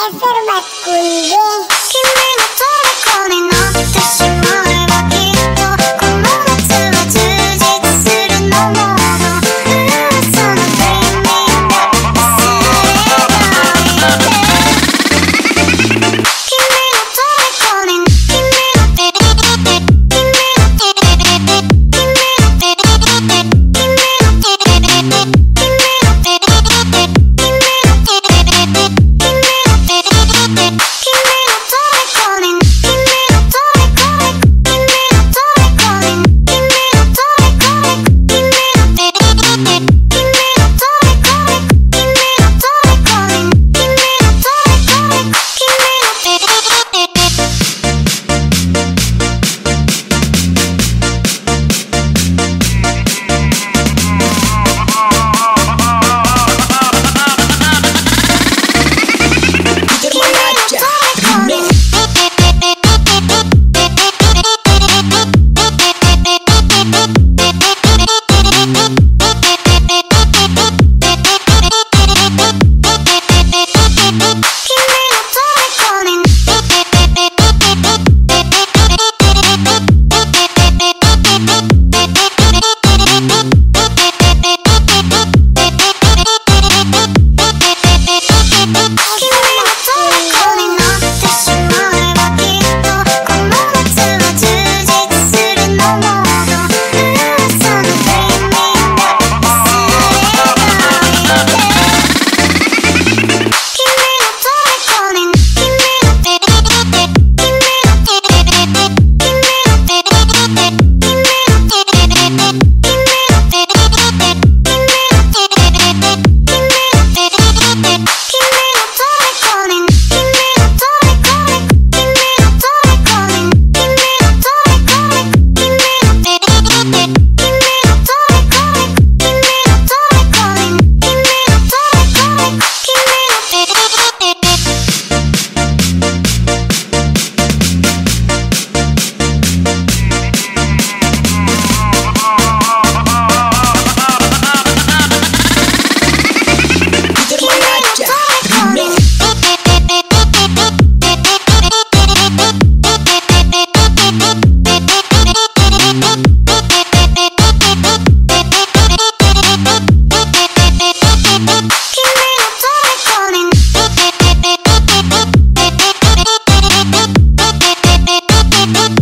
エフェルマス君で君の虜になってしまう Oh,